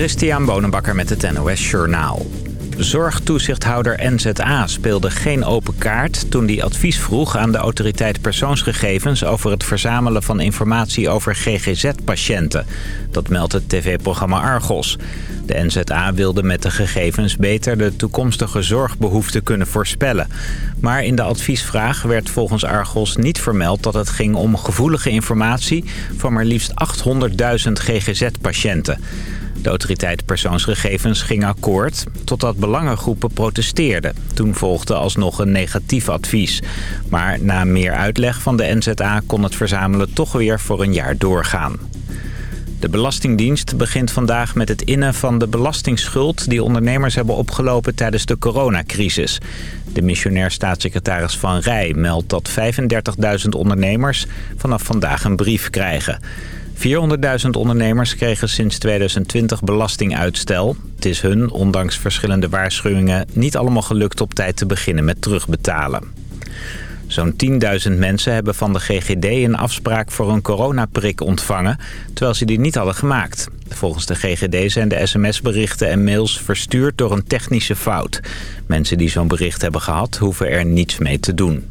Christian Bonenbakker met het NOS Journaal. Zorgtoezichthouder NZA speelde geen open kaart toen die advies vroeg aan de autoriteit persoonsgegevens over het verzamelen van informatie over GGZ-patiënten. Dat meldt het tv-programma Argos. De NZA wilde met de gegevens beter de toekomstige zorgbehoeften kunnen voorspellen. Maar in de adviesvraag werd volgens Argos niet vermeld dat het ging om gevoelige informatie van maar liefst 800.000 GGZ-patiënten. De autoriteit persoonsgegevens ging akkoord totdat belangengroepen protesteerden. Toen volgde alsnog een negatief advies. Maar na meer uitleg van de NZA kon het verzamelen toch weer voor een jaar doorgaan. De Belastingdienst begint vandaag met het innen van de belastingsschuld... die ondernemers hebben opgelopen tijdens de coronacrisis. De missionair staatssecretaris Van Rij meldt dat 35.000 ondernemers vanaf vandaag een brief krijgen. 400.000 ondernemers kregen sinds 2020 belastinguitstel. Het is hun, ondanks verschillende waarschuwingen, niet allemaal gelukt op tijd te beginnen met terugbetalen. Zo'n 10.000 mensen hebben van de GGD een afspraak voor een coronaprik ontvangen... terwijl ze die niet hadden gemaakt. Volgens de GGD zijn de sms-berichten en mails verstuurd door een technische fout. Mensen die zo'n bericht hebben gehad, hoeven er niets mee te doen.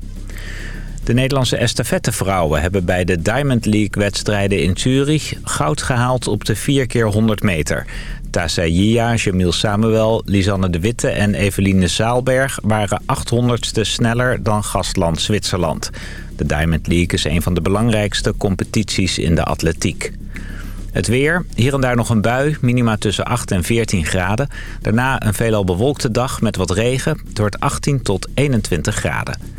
De Nederlandse estafettevrouwen hebben bij de Diamond League-wedstrijden in Zurich goud gehaald op de 4 keer 100 meter. Tassa Jia, Jamil Samuel, Lisanne de Witte en Eveline Zaalberg waren 800ste sneller dan gastland Zwitserland. De Diamond League is een van de belangrijkste competities in de atletiek. Het weer, hier en daar nog een bui, minima tussen 8 en 14 graden. Daarna een veelal bewolkte dag met wat regen. Het wordt 18 tot 21 graden.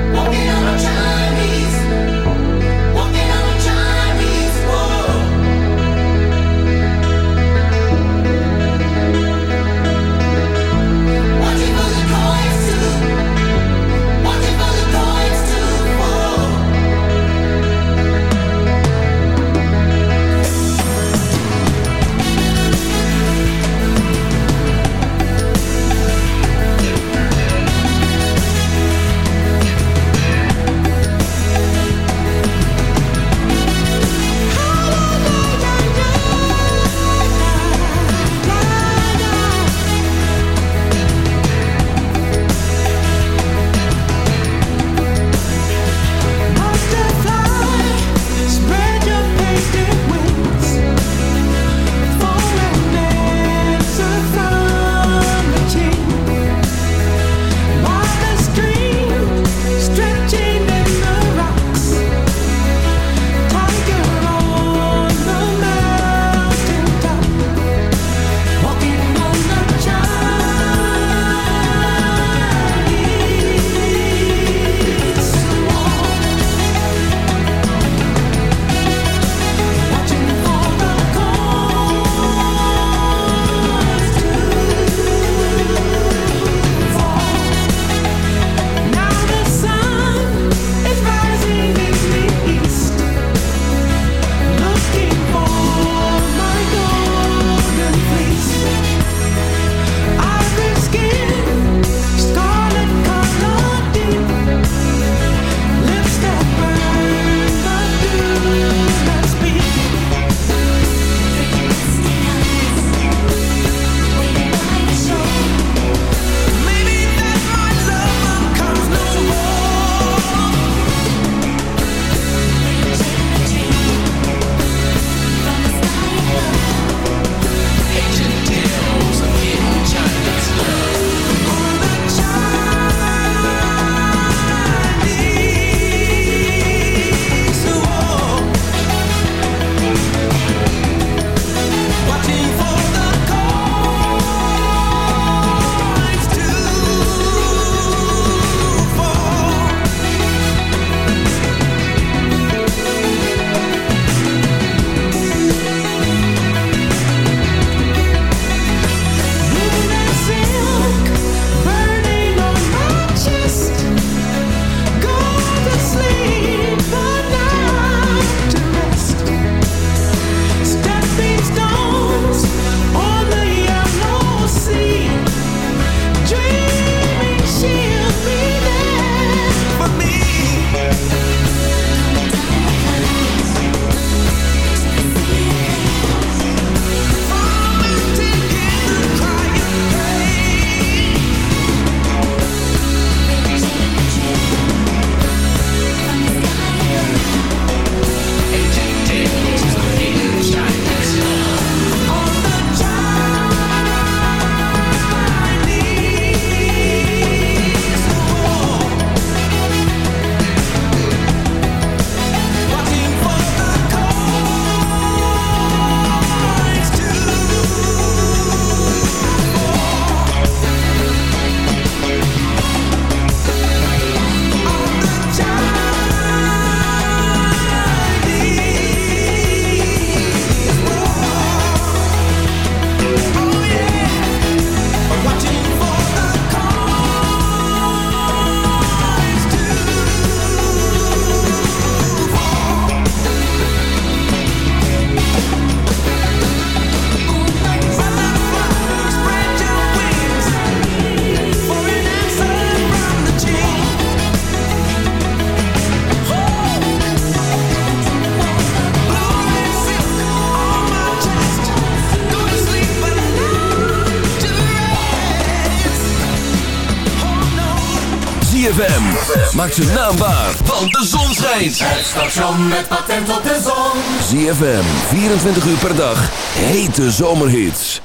ZFM. Maak ze naambaar, want de zon schijnt. Het station met patent op de zon. ZFM, 24 uur per dag. Hete zomerhits.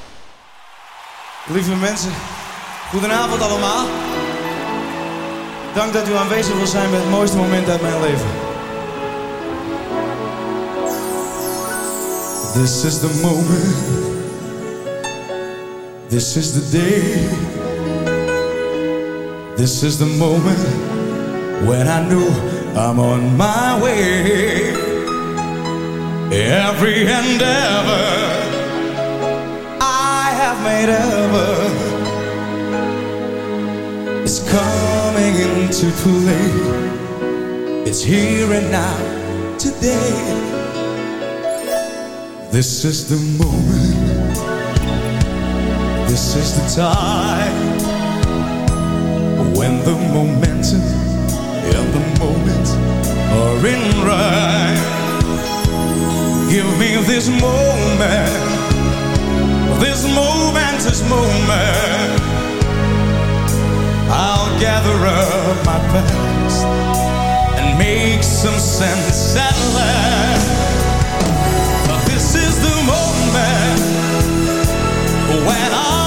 Lieve mensen, goedenavond allemaal. Dank dat u aanwezig wil zijn bij het mooiste moment uit mijn leven. This is the moment. This is the day. This is the moment when I knew I'm on my way. Every endeavor I have made ever is coming into play. It's here and now, today. This is the moment. This is the time when the momentum and the moment are in right. Give me this moment, this momentous moment. I'll gather up my past and make some sense at last. This is the moment when all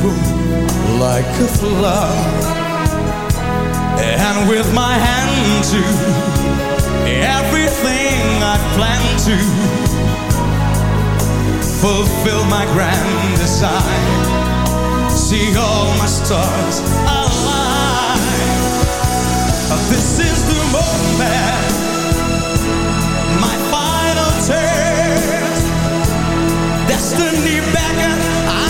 tomorrow like a flower. And with my hand to everything I plan to fulfill my grand design. See all my stars align. This is the moment, my final test. Destiny beckon, I never reckon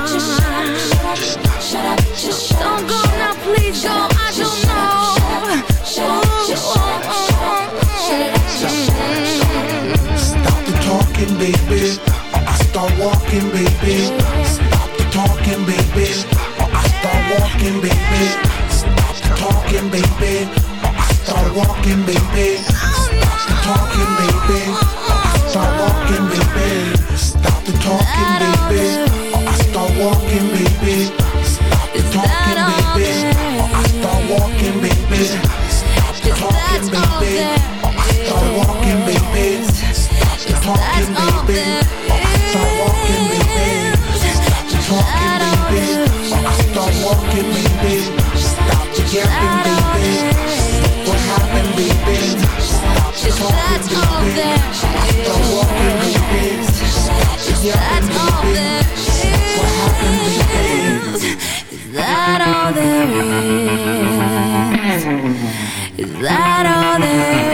that all there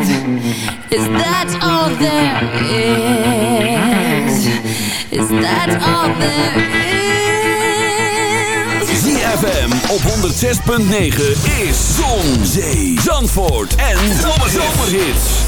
is? Is that all there is? Is that all there is? ZFM op 106.9 is Zon, Zee, Zandvoort en Zomerhits.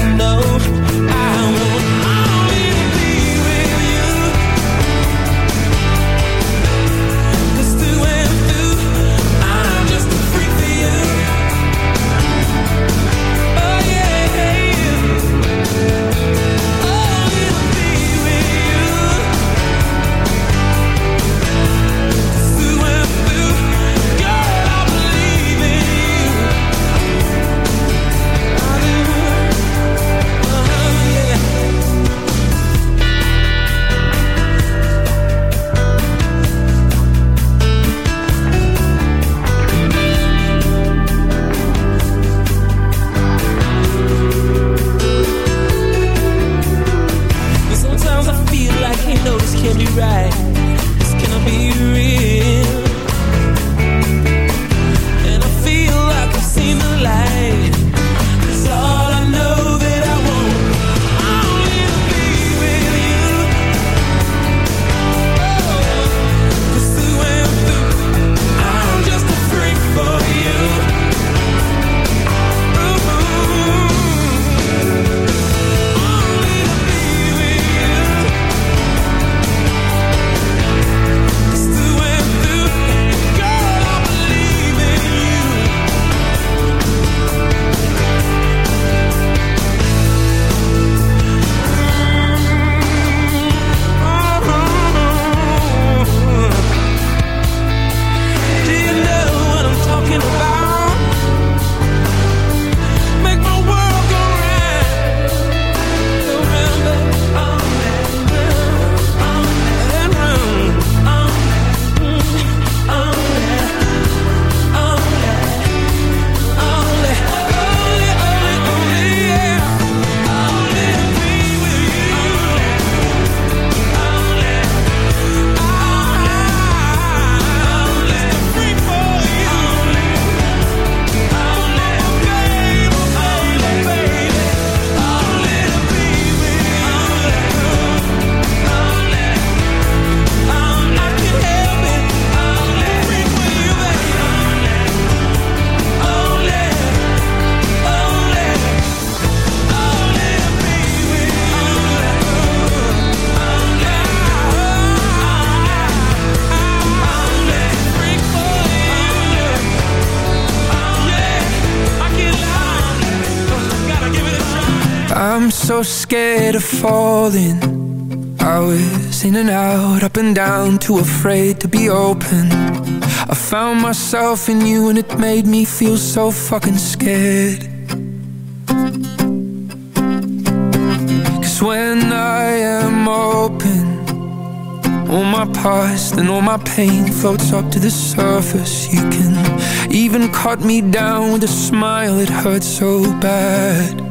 So scared of falling. I was in and out, up and down, too afraid to be open. I found myself in you and it made me feel so fucking scared. Cause when I am open, all my past and all my pain floats up to the surface. You can even cut me down with a smile, it hurts so bad.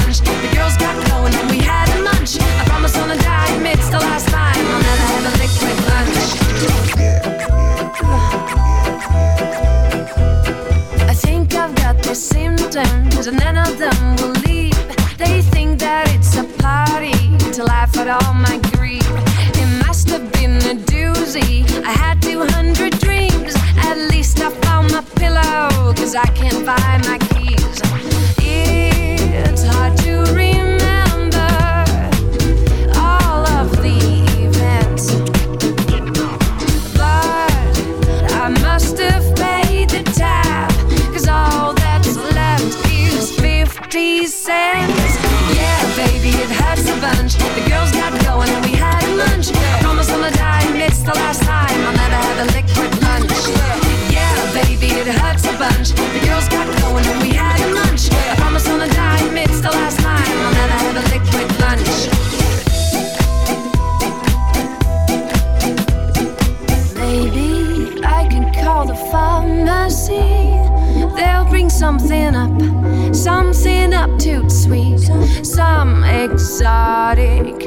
sponge. The girls got going and we had a munch. I promise on the diet, it's the last time I'll never have a liquid lunch. I think I've got the symptoms, and none of them will leave. They think that it's a party to laugh at all my grief. It must have been a doozy. I had 200 dreams. At least I found my pillow, cause I can't find my exotic.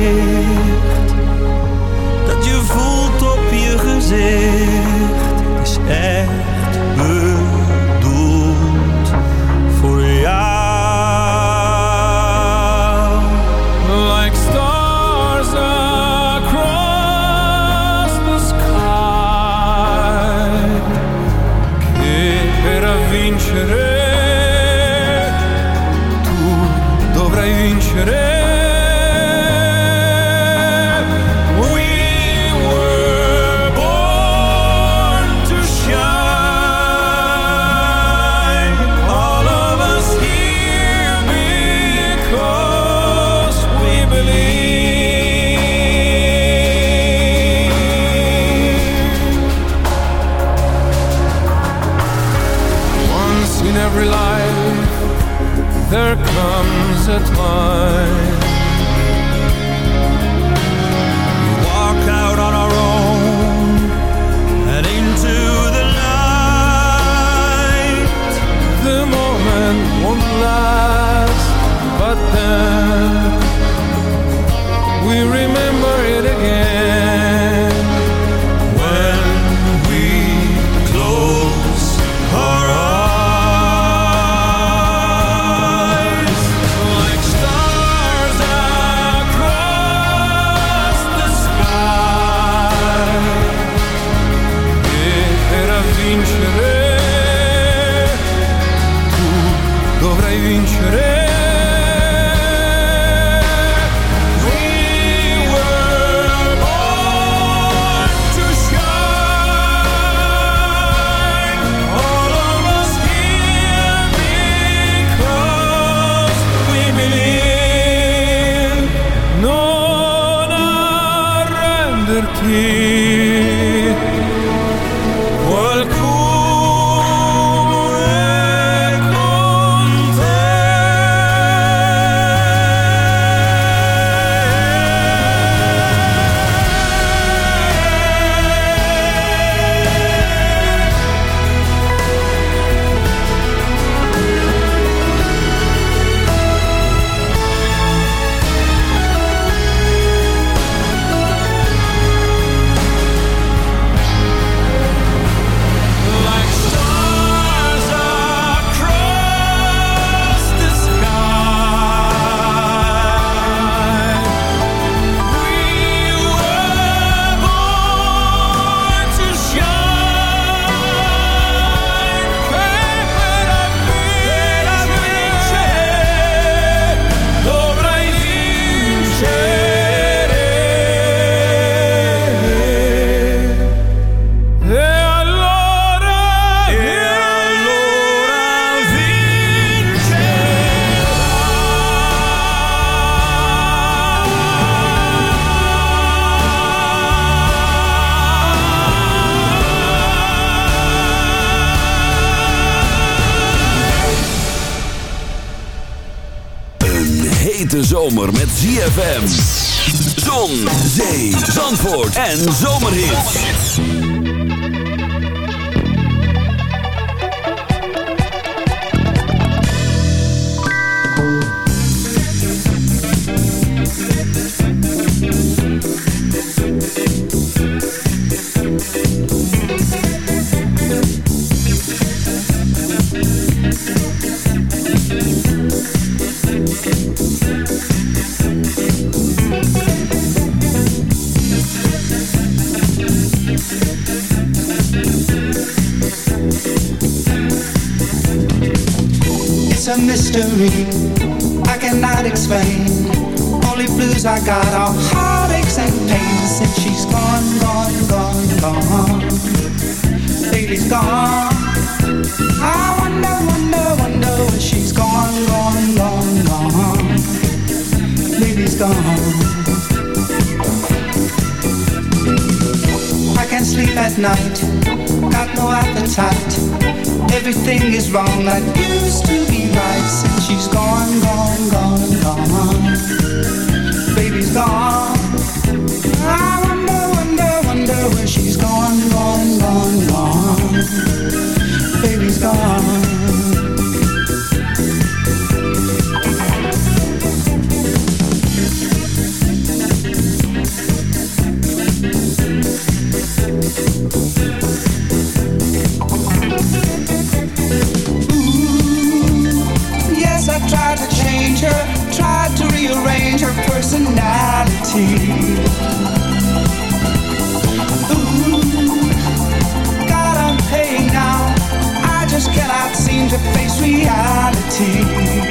ZFM. night. Got no appetite. Everything is wrong. Like used to be right. Since she's gone, gone, gone, gone. Baby's gone. I wonder, wonder, wonder Where she's gone, gone, gone, gone. Baby's gone. to face reality.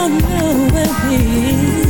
don't know where we